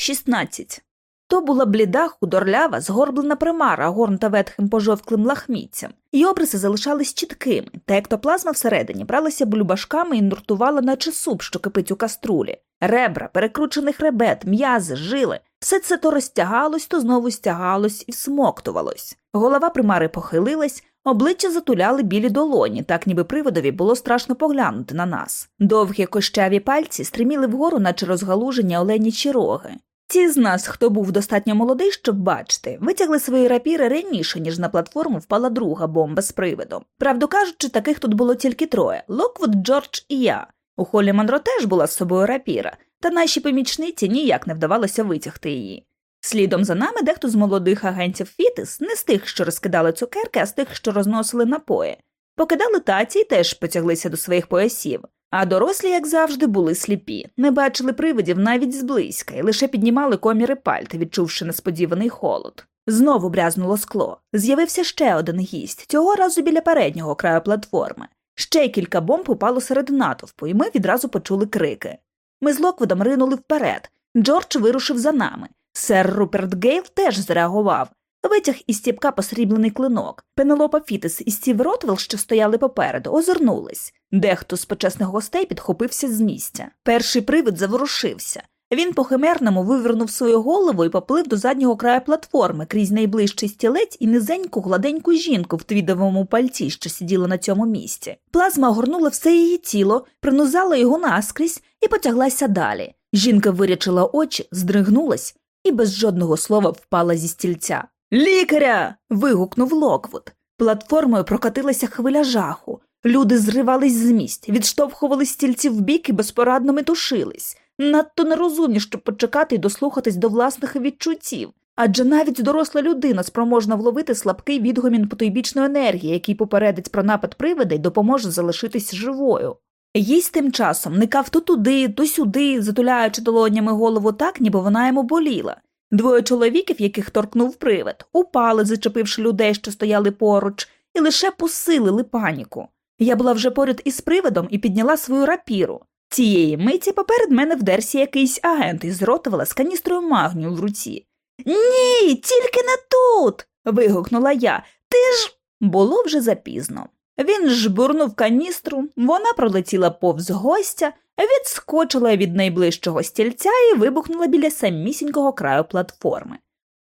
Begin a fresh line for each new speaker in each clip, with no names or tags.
16. То була бліда, худорлява, згорблена примара, горнута ветхим пожовклим лахміттям, і обриси залишались чіткими, та ектоплазма всередині бралася блюбашками і нуртувала, наче суп, що кипить у каструлі. Ребра, перекручений хребет, м'язи, жили. Все це то розтягалось, то знову стягалось і всмоктувалось. Голова примари похилилась, обличчя затуляли білі долоні, так ніби приводові було страшно поглянути на нас. Довгі кощаві пальці стриміли вгору, наче розгалужені оленічі роги. Ті з нас, хто був достатньо молодий, щоб бачити, витягли свої рапіри раніше, ніж на платформу впала друга бомба з привидом. Правду кажучи, таких тут було тільки троє Локвуд, Джордж і я. У Холлі Манро теж була з собою рапіра, та нашій помічниці ніяк не вдавалося витягти її. Слідом за нами дехто з молодих агентів Фітис, не з тих, що розкидали цукерки, а з тих, що розносили напої. Покидали таці і теж потяглися до своїх поясів. А дорослі, як завжди, були сліпі, не бачили привидів навіть зблизька і лише піднімали коміри пальт, відчувши несподіваний холод. Знову брязнуло скло. З'явився ще один гість, цього разу біля переднього краю платформи. Ще кілька бомб упало серед натовпу, і ми відразу почули крики. Ми з Локвудом ринули вперед. Джордж вирушив за нами. Сер Руперт Гейл теж зреагував. Витяг із ціпка посріблений клинок. Пенелопа Фітис і Стів Ротвелл, що стояли попереду, озирнулись. Дехто з почесних гостей підхопився з місця. Перший привид заворушився. Він по химерному вивернув свою голову і поплив до заднього краю платформи крізь найближчий стілець і низеньку гладеньку жінку в твідовому пальті, що сиділа на цьому місці. Плазма огорнула все її тіло, пронизала його наскрізь і потяглася далі. Жінка вирячила очі, здригнулась і без жодного слова впала зі стільця. Лікаря. вигукнув Локвуд. Платформою прокатилася хвиля жаху. Люди зривались з місць, відштовхували стільці вбік і безпорадно метушились. Надто нерозумні, щоб почекати і дослухатись до власних відчуттів. Адже навіть доросла людина спроможна вловити слабкий відгомін потойбічної енергії, який попередить про напад привида й допоможе залишитись живою. Їсть тим часом никав то туди, то сюди, затуляючи долонями голову так, ніби вона йому боліла. Двоє чоловіків, яких торкнув привид, упали, зачепивши людей, що стояли поруч, і лише посилили паніку. Я була вже поряд із привидом і підняла свою рапіру. Цієї миті поперед мене вдерся якийсь агент із ротовала з каністрою магнію в руці. Ні, тільки не тут. вигукнула я. Ти ж. Було вже запізно. Він жбурнув каністру, вона пролетіла повз гостя, відскочила від найближчого стільця і вибухнула біля самісінького краю платформи.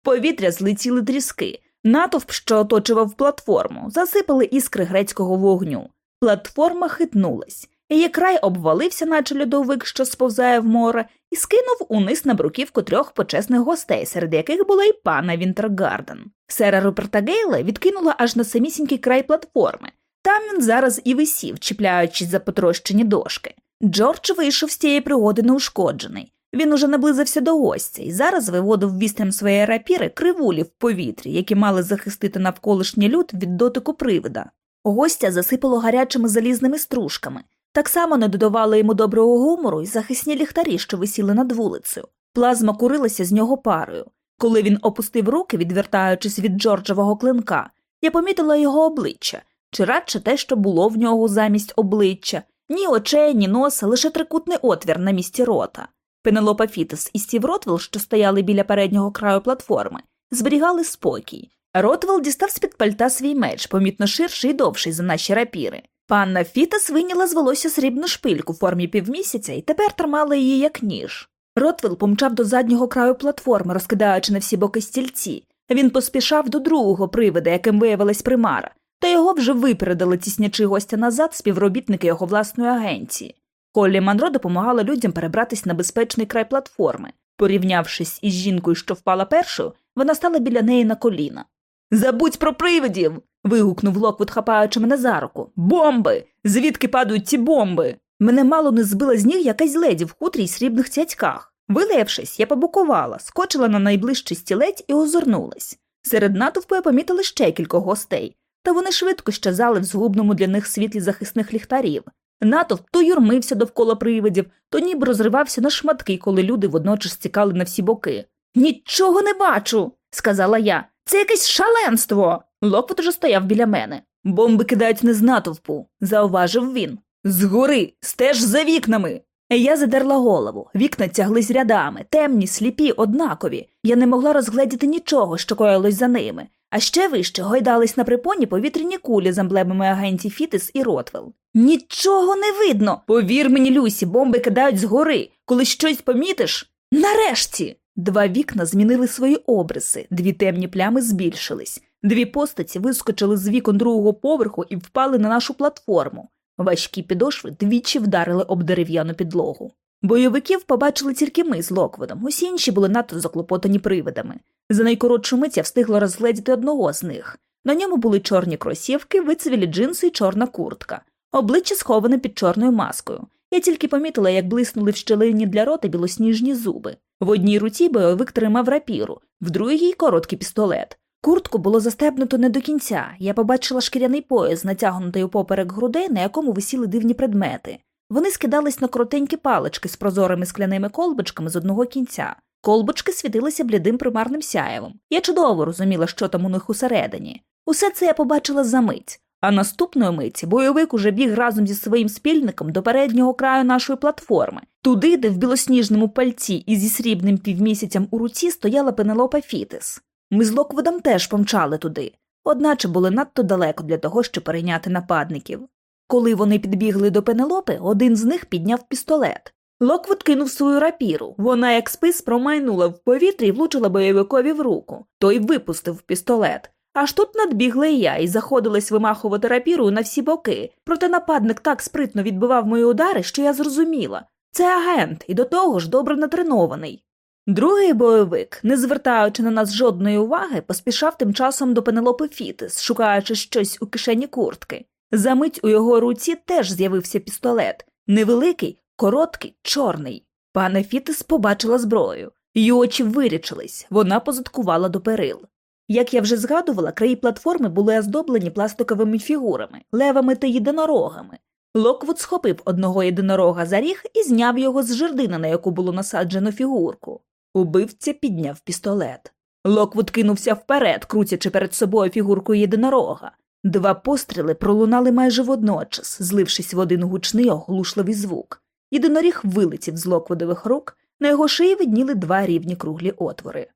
Повітря злетіли тріски, натовп, що оточував платформу, засипали іскри грецького вогню. Платформа хитнулась, її край обвалився, наче льодовик, що сповзає в море, і скинув униз на бруківку трьох почесних гостей, серед яких була й пана Вінтергарден. Сера Руперта Гейла відкинула аж на самісінький край платформи. Там він зараз і висів, чіпляючись за потрощені дошки. Джордж вийшов з цієї пригоди неушкоджений. Він уже наблизився до гостя і зараз виводив вістрям своєї рапіри кривулі в повітрі, які мали захистити навколишній люд від дотику привида. Гостя засипало гарячими залізними стружками. Так само не додавали йому доброго гумору й захисні ліхтарі, що висіли над вулицею. Плазма курилася з нього парою. Коли він опустив руки, відвертаючись від Джорджового клинка, я помітила його обличчя, чи радше те, що було в нього замість обличчя, ні очей, ні носа, лише трикутний отвір на місці рота. Пенелопа Фітес і Стів Ротвелл, що стояли біля переднього краю платформи, зберігали спокій. Ротвелл дістав з під пальта свій меч, помітно ширший і довший за наші рапіри. Панна Фітес виняла з волосся срібну шпильку в формі півмісяця і тепер тримала її як ніж. Ротвелл помчав до заднього краю платформи, розкидаючи на всі боки стільці. Він поспішав до другого привида, яким виявилась примара, та його вже випередили тіснячи гостя назад співробітники його власної агенції. Холлі Манро допомагала людям перебратись на безпечний край платформи. Порівнявшись із жінкою, що впала першою, вона стала біля неї на коліна. Забудь про привидів. вигукнув Локвуд, хапаючи мене за руку. Бомби! Звідки падають ці бомби? Мене мало не збила з ніг якась леді в хутрі й срібних цяцьках. Вилаявшись, я побукувала, скочила на найближчий стілець і озирнулась. Серед натовпу я помітила ще кількох гостей, та вони швидко щезали в згубному для них світлі захисних ліхтарів. Натовп то юрмився довкола привидів, то ніби розривався на шматки, коли люди водночас цікали на всі боки. Нічого не бачу, сказала я. Це якесь шаленство. Локвот уже стояв біля мене. Бомби кидають не з натовпу, зауважив він. Згори, стеж за вікнами. Я задерла голову, вікна тяглись рядами, темні, сліпі, однакові. Я не могла розгледіти нічого, що коїлось за ними, а ще вище гойдались на припоні повітряні кулі з емблемами агентів Фітис і Ротвелл. Нічого не видно. Повір мені, Люсі, бомби кидають згори. Коли щось помітиш. Нарешті. Два вікна змінили свої обриси, дві темні плями збільшились, дві постаті вискочили з вікон другого поверху і впали на нашу платформу. Важкі підошви двічі вдарили об дерев'яну підлогу. Бойовиків побачили тільки ми з Локводом, усі інші були надто заклопотані привидами. За найкоротшу мить я встигла розгледіти одного з них. На ньому були чорні кросівки, вицвілі джинси і чорна куртка, обличчя сховане під чорною маскою. Я тільки помітила, як блиснули в щелині для рота білосніжні зуби. В одній руці бойовик тримав рапіру, в другій короткий пістолет. Куртку було застебнуто не до кінця. Я побачила шкіряний пояс, натягнутий упоперек грудей, на якому висіли дивні предмети. Вони скидались на коротенькі палички з прозорими скляними колбочками з одного кінця. Колбочки світилися блідим примарним сяйвом. Я чудово розуміла, що там у них усередині. Усе це я побачила за мить. А наступної миті бойовик уже біг разом зі своїм спільником до переднього краю нашої платформи, туди, де в білосніжному пальті і зі срібним півмісяцем у руці стояла Пенелопа Фітис. Ми з Локвудом теж помчали туди, одначе були надто далеко для того, щоб перейняти нападників. Коли вони підбігли до Пенелопи, один з них підняв пістолет. Локвуд кинув свою рапіру. Вона, як спис, промайнула в повітрі і влучила бойовикові в руку. Той випустив пістолет. Аж тут надбігла і я і заходилась вимахувати рапірою на всі боки. Проте нападник так спритно відбивав мої удари, що я зрозуміла. Це агент і до того ж добре натренований. Другий бойовик, не звертаючи на нас жодної уваги, поспішав тим часом до Пенелопи Фітис, шукаючи щось у кишені куртки. Замить у його руці теж з'явився пістолет невеликий, короткий, чорний. Пане Фітис побачила зброю. Її очі вирічились, вона позадкувала до перил. Як я вже згадувала, краї платформи були оздоблені пластиковими фігурами, левами та єдинорогами. Локвуд схопив одного єдинорога за ріг і зняв його з жердини, на яку було насаджено фігурку. Убивця підняв пістолет. Локвуд кинувся вперед, крутячи перед собою фігурку єдинорога. Два постріли пролунали майже водночас, злившись в один гучний оглушливий звук. Єдиноріг вилетів з Локвудових рук, на його шиї видніли два рівні круглі отвори.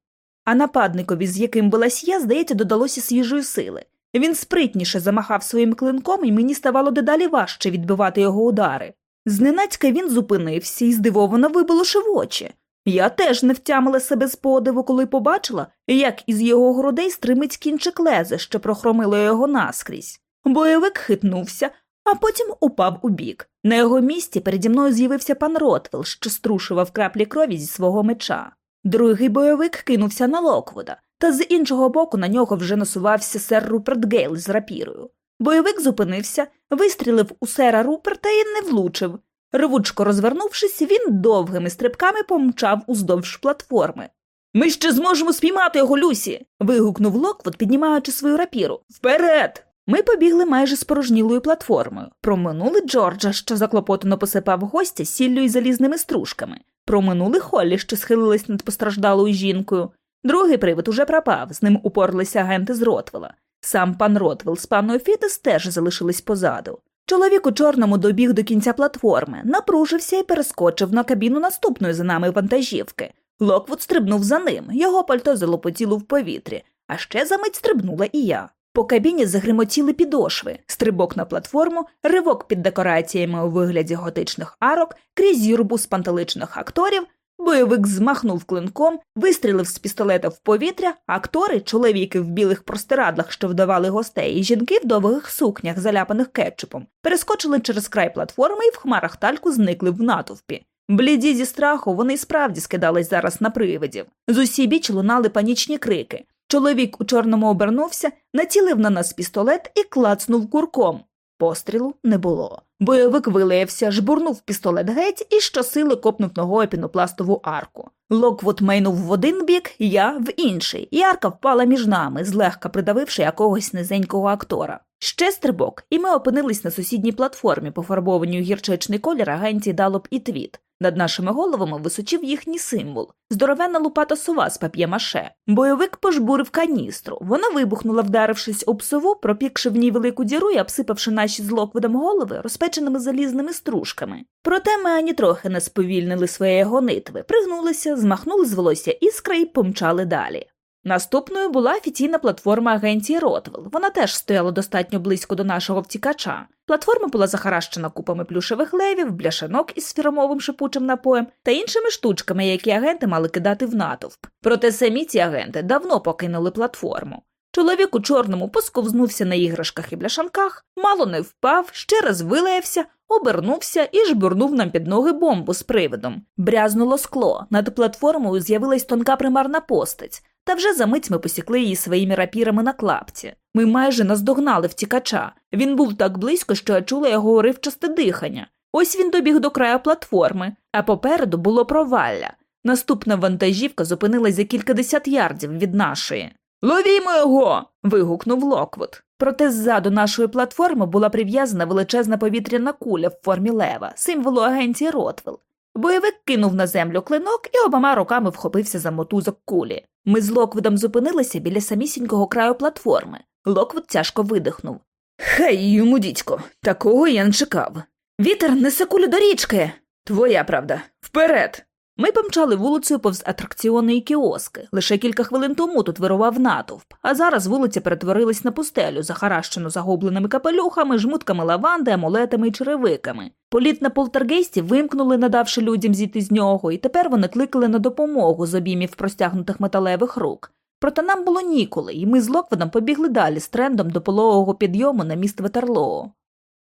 А нападникові, з яким билась я, здається, додалося свіжої сили. Він спритніше замахав своїм клинком, і мені ставало дедалі важче відбивати його удари. Зненацька він зупинився і здивовано виболошив очі. Я теж не втямила себе з подиву, коли побачила, як із його грудей стримить кінчик лези, що прохромило його наскрізь. Бойовик хитнувся, а потім упав у бік. На його місці переді мною з'явився пан Ротвелл, що струшував краплі крові зі свого меча. Другий бойовик кинувся на Локвуда, та з іншого боку на нього вже насувався сер Руперт Гейл з рапірою. Бойовик зупинився, вистрілив у сера Руперта і не влучив. Рвучко розвернувшись, він довгими стрибками помчав уздовж платформи. Ми ще зможемо спіймати його, Люсі. вигукнув Локвуд, піднімаючи свою рапіру. Вперед! Ми побігли майже спорожнілою платформою, проминули Джорджа, що заклопотано посипав гостя сіллю і залізними стружками, проминули Холлі, що схилилась над постраждалою жінкою. Другий привид уже пропав, з ним упоралися агенти з Ротвела. Сам пан Ротвел з панною Фітес теж залишились позаду. Чоловік у чорному добіг до кінця платформи, напружився і перескочив на кабіну наступної за нами вантажівки. Локвуд стрибнув за ним, його пальто залопотіло в повітрі, а ще за мить стрибнула і я. По кабіні загримотіли підошви, стрибок на платформу, ривок під декораціями у вигляді готичних арок, крізь юрбу спантеличених акторів, Бойовик змахнув клинком, вистрілив з пістолета в повітря, актори, чоловіки в білих простирадлах, що вдавали гостей, і жінки в довгих сукнях, заляпаних кетчупом, перескочили через край платформи і в хмарах тальку зникли в натовпі. Бліді зі страху вони справді скидались зараз на привидів. З усібіч лунали панічні крики. Чоловік у чорному обернувся, націлив на нас пістолет і клацнув курком. Пострілу не було. Бойовик вилаявся, жбурнув пістолет геть і щосили копнув ногою пінопластову арку. Локвуд майнув в один бік, я в інший, і арка впала між нами, злегка придавивши якогось низенького актора. Ще стрибок, і ми опинились на сусідній платформі, пофарбованій у гірчичний колір агенції Далоп і Твід. Над нашими головами височив їхній символ здоровенна лупата сова з пап'є-маше. Бойовик пожбурив каністру. Вона вибухнула, вдарившись об сову, пропікши в ній велику діру і обсипавши наші з Локвудом голови розпеченими залізними стружками. Проте ми ані трохи не сповільнили своєї гонитви, пригнулися, змахнули з волосся іскри і помчали далі. Наступною була офіційна платформа агенції Ротвел. Вона теж стояла достатньо близько до нашого втікача. Платформа була захаращена купами плюшевих левів, бляшанок із фірмовим шипучим напоєм та іншими штучками, які агенти мали кидати в натовп. Проте самі ці агенти давно покинули платформу. Чоловік у чорному посковзнувся на іграшках і бляшанках, мало не впав, ще раз вилаявся, обернувся і жбурнув нам під ноги бомбу з привидом. Брязнуло скло. Над платформою з'явилась тонка примарна постать. Та вже за мить ми посікли її своїми рапірами на клапті. Ми майже наздогнали втікача. Він був так близько, що я чула його уривчасте дихання. Ось він добіг до краю платформи, а попереду було провалля. Наступна вантажівка зупинилась за кількадесят ярдів від нашої. Ловімо його. вигукнув Локвуд. Проте ззаду нашої платформи була прив'язана величезна повітряна куля в формі лева, символу агенції Ротвелл. Бойовик кинув на землю клинок і обома руками вхопився за мотузок кулі. Ми з Локвудом зупинилися біля самісінького краю платформи. Локвуд тяжко видихнув. Хай йому, дідько, такого я не чекав. Вітер несе кулю до річки. Твоя правда. Вперед. Ми помчали вулицею повз атракціони і кіоски. Лише кілька хвилин тому тут вирував натовп, а зараз вулиця перетворилась на пустелю, захаращену загубленими капелюхами, жмутками лаванди, амулетами і черевиками. Політ на полтергейсті вимкнули, надавши людям зійти з нього, і тепер вони кликали на допомогу з обіймів простягнутих металевих рук. Проте нам було ніколи, і ми з Локведом побігли далі з трендом до пологового підйому на міст Ветерлоо.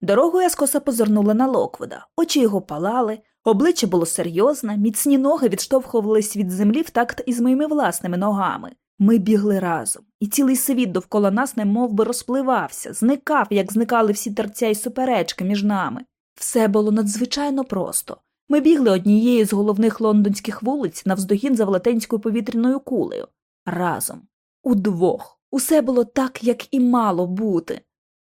Дорогою я скоса позирнула на Локвода, очі його палали, обличчя було серйозне, міцні ноги відштовхувались від землі в такт із моїми власними ногами. Ми бігли разом, і цілий світ довкола нас немов би розпливався, зникав, як зникали всі терця й суперечки між нами. Все було надзвичайно просто. Ми бігли однією з головних лондонських вулиць навздогін за велетенською повітряною кулею. Разом, удвох. Усе було так, як і мало бути.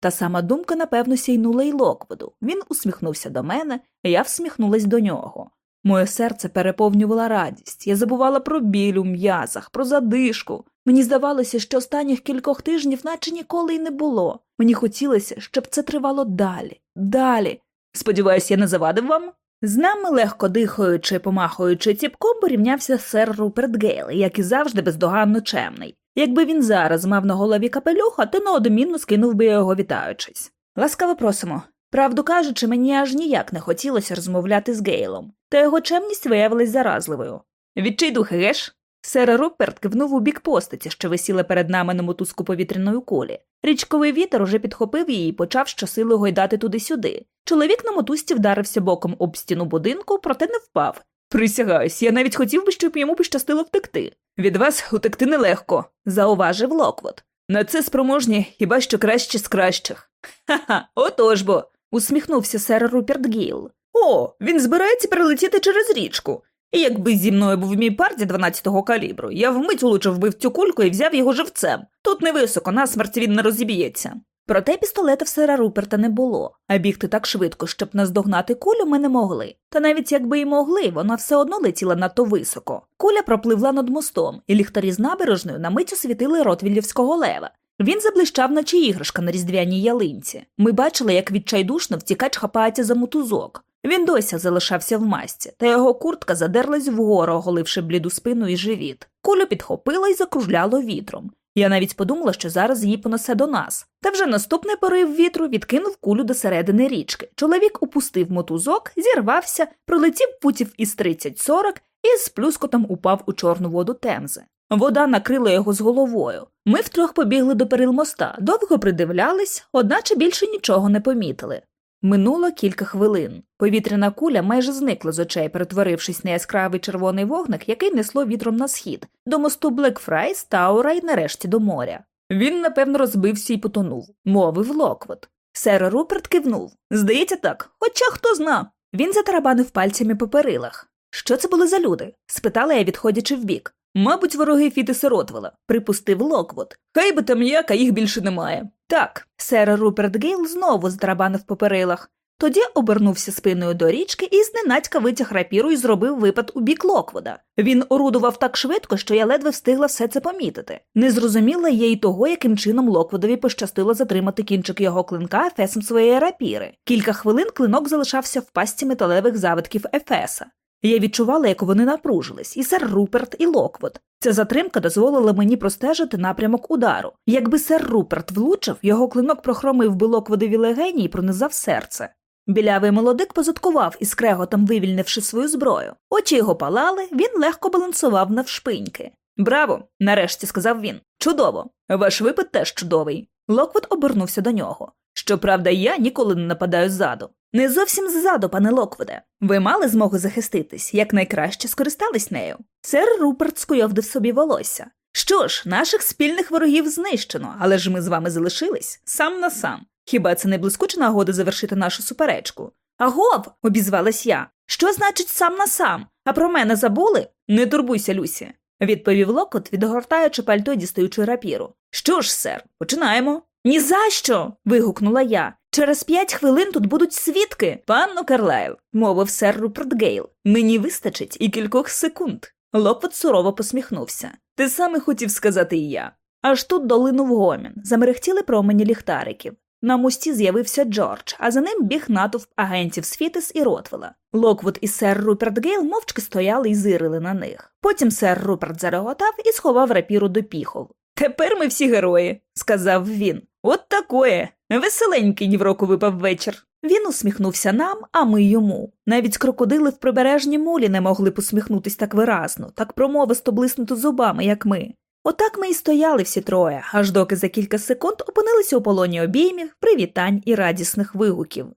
Та сама думка, напевно, сяйнула й Локводу. Він усміхнувся до мене, я всміхнулась до нього. Моє серце переповнювала радість. Я забувала про біль у м'язах, про задишку. Мені здавалося, що останніх кількох тижнів наче ніколи й не було. Мені хотілося, щоб це тривало далі, далі. Сподіваюсь, я не завадив вам? З нами, легко дихаючи, помахуючи ціпком, порівнявся сер Руперт Гейл, як і завжди бездоганно чемний. Якби він зараз мав на голові капелюха, то неодмінно скинув би його вітаючись. Ласкаво просимо. Правду кажучи, мені аж ніяк не хотілося розмовляти з Гейлом, та його чемність виявилась заразливою. Відчайдухи, геш? Сер Руперт кивнув у бік постаті, що висіла перед нами на мотузку повітряної кулі. Річковий вітер уже підхопив її і почав щосили гойдати туди-сюди. Чоловік на мотузці вдарився боком об стіну будинку, проте не впав. Присягаюсь, я навіть хотів би, щоб йому пощастило втекти. Від вас утекти нелегко, зауважив Локвот. На це спроможні хіба що краще з кращих. Ха ха, отож бо. усміхнувся сер Руперт Гіл. О, він збирається перелетіти через річку. І якби зі мною був мій парті 12-го калібру, я вмить улучив би в цю кульку і взяв його живцем. Тут невисоко, насмерть він не розіб'ється. Проте пістолета в сера Руперта не було, а бігти так швидко, щоб наздогнати кулю, ми не могли. Та навіть якби й могли, вона все одно летіла надто високо. Куля пропливла над мостом, і ліхтарі з набережною на мить освітили ротвілівського лева. Він заблищав, наче іграшка на різдвяній ялинці. Ми бачили, як відчайдушно втікач хапається за мотузок. Він досі залишався в масці, та його куртка задерлась вгору, оголивши бліду спину і живіт. Кулю підхопила і закружляло вітром. Я навіть подумала, що зараз її понесе до нас. Та вже наступний порив вітру відкинув кулю до середини річки. Чоловік опустив мотузок, зірвався, пролетів путів із 30-40 і з плюскотом упав у чорну воду темзи. Вода накрила його з головою. Ми втрьох побігли до перил моста, довго придивлялись, одначе більше нічого не помітили. Минуло кілька хвилин. Повітряна куля майже зникла з очей, перетворившись на яскравий червоний вогник, який несло вітром на схід, до мосту Блекфраєрс, Тауера і нарешті до моря. Він, напевно, розбився і потонув, мовив Локвуд. Сер Руперт кивнув. Здається, так, хоча хто зна. Він затарабанив пальцями по перилах. Що це були за люди? спитала я, відходячи вбік. Мабуть, вороги Фіттеса Ротвелла, припустив Локвуд. Хай би там як, а їх більше немає. Так, сер Руперт Гейл знову затарабанив по перилах. Тоді обернувся спиною до річки і зненацька витяг рапіру і зробив випад у бік Локвуда. Він орудував так швидко, що я ледве встигла все це помітити. Не зрозуміла я й того, яким чином Локвудові пощастило затримати кінчик його клинка ефесом своєї рапіри. Кілька хвилин клинок залишався в пасті металевих завитків ефеса. Я відчувала, як вони напружились, і сер Руперт, і Локвуд. Ця затримка дозволила мені простежити напрямок удару. Якби сер Руперт влучив, його клинок прохромив би Локвудові легені і пронизав серце. Білявий молодик позадкував із креготом вивільнивши свою зброю. Очі його палали, він легко балансував навшпиньки. Браво! нарешті сказав він. Чудово! Ваш випад теж чудовий. Локвуд обернувся до нього. Щоправда, я ніколи не нападаю ззаду. Не зовсім ззаду, пане Локвуде. Ви мали змогу захиститись, як найкраще скористались нею. Сер Руперт скуйовдив собі волосся. Що ж, наших спільних ворогів знищено, але ж ми з вами залишились сам на сам. Хіба це не блискуча нагода завершити нашу суперечку? Агов, обізвалась я. Що значить сам на сам? А про мене забули? Не турбуйся, Люсі, відповів Локвуд, відгортаючи пальто, дістаючи рапіру. Що ж, сер, починаємо. «Ні за що!» – вигукнула я. Через п'ять хвилин тут будуть свідки. Панно Карлайл, мовив сер Руперт Гейл. Мені вистачить і кількох секунд. Локвуд сурово посміхнувся. Те саме хотів сказати і я. Аж тут долинув гомін, замерехтіли промені ліхтариків. На мості з'явився Джордж, а за ним біг натовп агентів з Фіттес і Ротвелла. Локвуд і сер Руперт Гейл мовчки стояли і зирили на них. Потім сер Руперт зареготав і сховав рапіру до піхов. Тепер ми всі герої, сказав він. Отакої. Веселенький нівроку випав вечір. Він усміхнувся нам, а ми йому. Навіть крокодили в прибережнім мулі не могли посміхнутись так виразно, так промовисто блиснути зубами, як ми. Отак ми і стояли всі троє, аж доки за кілька секунд опинилися у полоні обіймів, привітань і радісних вигуків.